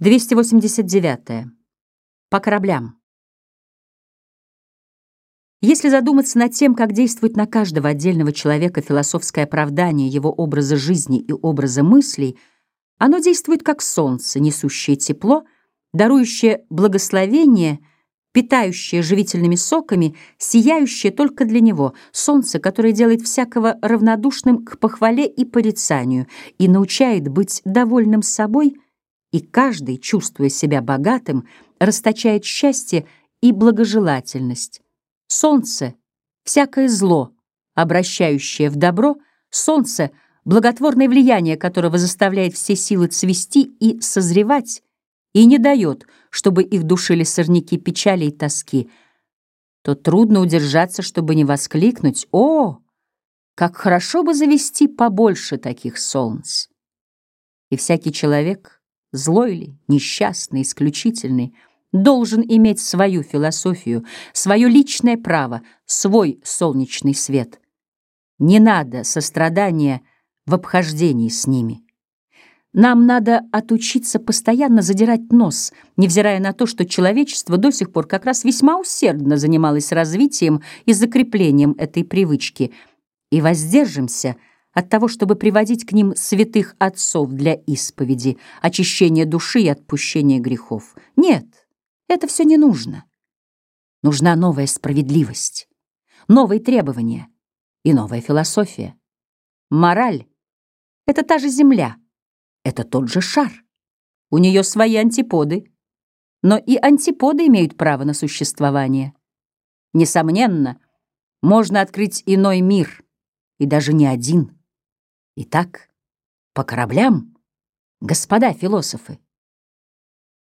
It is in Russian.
289. По кораблям. Если задуматься над тем, как действует на каждого отдельного человека философское оправдание его образа жизни и образа мыслей, оно действует как солнце, несущее тепло, дарующее благословение, питающее живительными соками, сияющее только для него, солнце, которое делает всякого равнодушным к похвале и порицанию и научает быть довольным собой – и каждый, чувствуя себя богатым, расточает счастье и благожелательность. Солнце — всякое зло, обращающее в добро, солнце — благотворное влияние которого заставляет все силы цвести и созревать, и не дает, чтобы их душили сорняки печали и тоски, то трудно удержаться, чтобы не воскликнуть «О, как хорошо бы завести побольше таких солнц!» И всякий человек — злой ли, несчастный, исключительный, должен иметь свою философию, свое личное право, свой солнечный свет. Не надо сострадания в обхождении с ними. Нам надо отучиться постоянно задирать нос, невзирая на то, что человечество до сих пор как раз весьма усердно занималось развитием и закреплением этой привычки, и воздержимся – от того, чтобы приводить к ним святых отцов для исповеди, очищения души и отпущения грехов. Нет, это все не нужно. Нужна новая справедливость, новые требования и новая философия. Мораль — это та же земля, это тот же шар. У нее свои антиподы, но и антиподы имеют право на существование. Несомненно, можно открыть иной мир, и даже не один — Итак, по кораблям, господа философы.